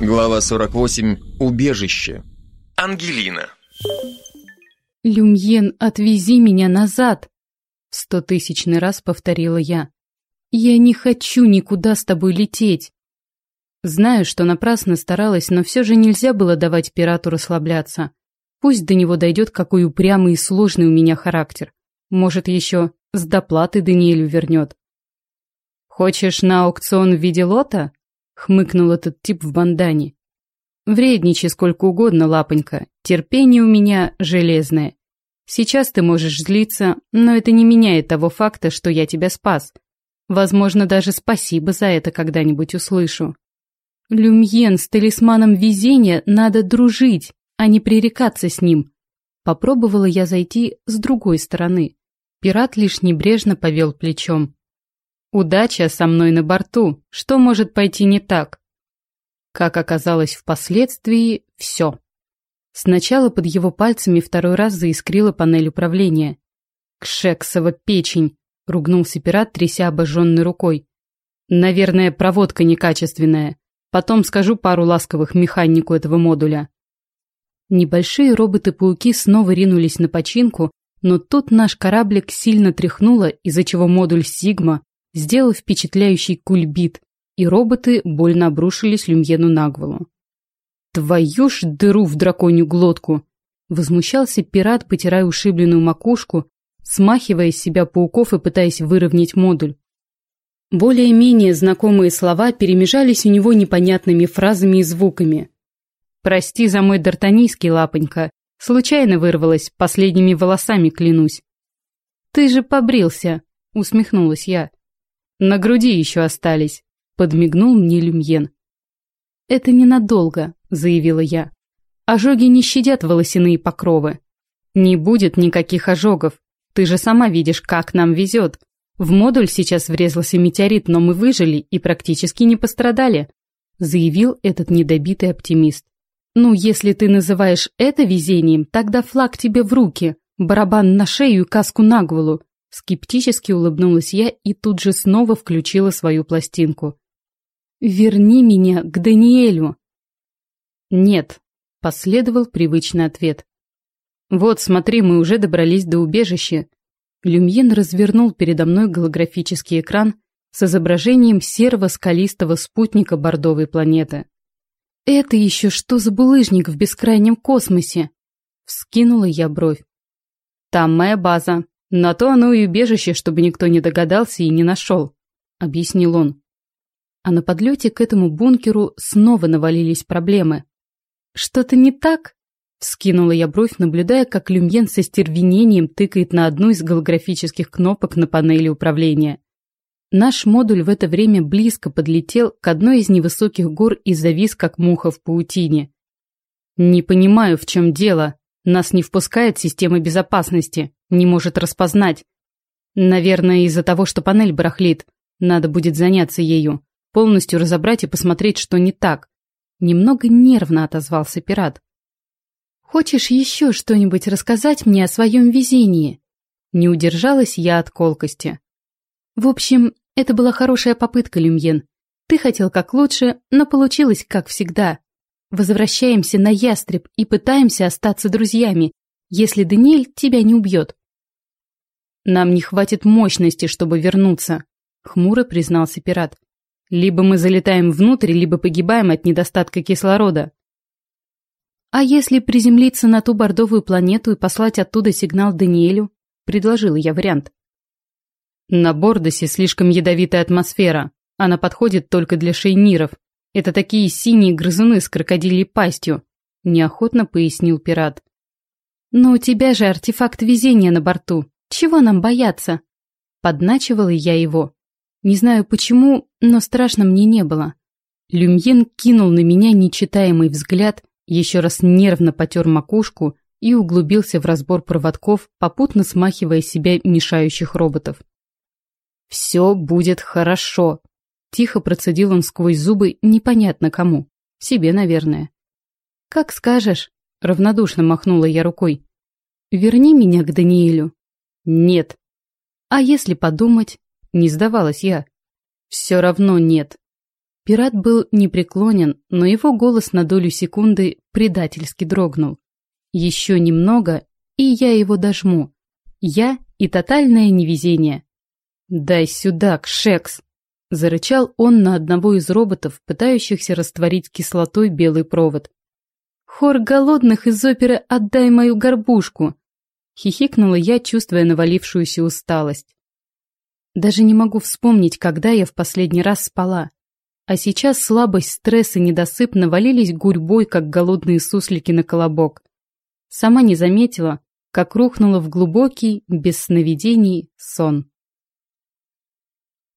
Глава 48. Убежище. Ангелина. «Люмьен, отвези меня назад!» Стотысячный раз повторила я. «Я не хочу никуда с тобой лететь!» Знаю, что напрасно старалась, но все же нельзя было давать пирату расслабляться. Пусть до него дойдет, какой упрямый и сложный у меня характер. Может, еще с доплаты Даниэлю вернет. «Хочешь на аукцион в виде лота?» — хмыкнул этот тип в бандане. «Вредничай сколько угодно, лапонька. Терпение у меня железное. Сейчас ты можешь злиться, но это не меняет того факта, что я тебя спас. Возможно, даже спасибо за это когда-нибудь услышу. Люмьен с талисманом везения надо дружить, а не пререкаться с ним. Попробовала я зайти с другой стороны. Пират лишь небрежно повел плечом. Удача со мной на борту. Что может пойти не так? Как оказалось впоследствии, все. Сначала под его пальцами второй раз заискрила панель управления. «Кшексова печень!» — ругнулся пират, тряся обожженной рукой. «Наверное, проводка некачественная. Потом скажу пару ласковых механику этого модуля». Небольшие роботы-пауки снова ринулись на починку, но тут наш кораблик сильно тряхнуло, из-за чего модуль «Сигма» сделал впечатляющий кульбит, и роботы больно обрушились Люмьену на голову. «Твою ж дыру в драконью глотку!» Возмущался пират, потирая ушибленную макушку, смахивая с себя пауков и пытаясь выровнять модуль. Более-менее знакомые слова перемежались у него непонятными фразами и звуками. «Прости за мой дартанийский, лапонька. Случайно вырвалась, последними волосами клянусь». «Ты же побрился», — усмехнулась я. «На груди еще остались», — подмигнул мне Люмьен. «Это ненадолго», — заявила я. «Ожоги не щадят волосяные покровы. Не будет никаких ожогов. Ты же сама видишь, как нам везет. В модуль сейчас врезался метеорит, но мы выжили и практически не пострадали», — заявил этот недобитый оптимист. «Ну, если ты называешь это везением, тогда флаг тебе в руки, барабан на шею и каску на голову». Скептически улыбнулась я и тут же снова включила свою пластинку. «Верни меня к Даниэлю!» «Нет», — последовал привычный ответ. «Вот, смотри, мы уже добрались до убежища». Люмьен развернул передо мной голографический экран с изображением серого скалистого спутника бордовой планеты. «Это еще что за булыжник в бескрайнем космосе?» Вскинула я бровь. «Там моя база. На то оно и убежище, чтобы никто не догадался и не нашел», — объяснил он а на подлете к этому бункеру снова навалились проблемы. «Что-то не так?» — вскинула я бровь, наблюдая, как Люмьен со стервенением тыкает на одну из голографических кнопок на панели управления. Наш модуль в это время близко подлетел к одной из невысоких гор и завис, как муха в паутине. «Не понимаю, в чем дело. Нас не впускает система безопасности, не может распознать. Наверное, из-за того, что панель барахлит. Надо будет заняться ею полностью разобрать и посмотреть, что не так. Немного нервно отозвался пират. «Хочешь еще что-нибудь рассказать мне о своем везении?» Не удержалась я от колкости. «В общем, это была хорошая попытка, Люмьен. Ты хотел как лучше, но получилось как всегда. Возвращаемся на ястреб и пытаемся остаться друзьями, если Даниэль тебя не убьет». «Нам не хватит мощности, чтобы вернуться», — хмуро признался пират. Либо мы залетаем внутрь, либо погибаем от недостатка кислорода. А если приземлиться на ту бордовую планету и послать оттуда сигнал Даниэлю? Предложила я вариант. На Бордосе слишком ядовитая атмосфера. Она подходит только для шейниров. Это такие синие грызуны с крокодильей пастью, неохотно пояснил пират. Но у тебя же артефакт везения на борту. Чего нам бояться? Подначивала я его. Не знаю почему, но страшно мне не было. Люмьен кинул на меня нечитаемый взгляд, еще раз нервно потер макушку и углубился в разбор проводков, попутно смахивая себя мешающих роботов. «Все будет хорошо», — тихо процедил он сквозь зубы непонятно кому. Себе, наверное. «Как скажешь», — равнодушно махнула я рукой. «Верни меня к Даниэлю». «Нет». «А если подумать?» Не сдавалась я. Все равно нет. Пират был непреклонен, но его голос на долю секунды предательски дрогнул. Еще немного, и я его дожму. Я и тотальное невезение. «Дай сюда, Кшекс!» — зарычал он на одного из роботов, пытающихся растворить кислотой белый провод. «Хор голодных из оперы «Отдай мою горбушку!» — хихикнула я, чувствуя навалившуюся усталость. Даже не могу вспомнить, когда я в последний раз спала. А сейчас слабость, стресс и недосып навалились гурьбой, как голодные суслики на колобок. Сама не заметила, как рухнула в глубокий, без сновидений, сон.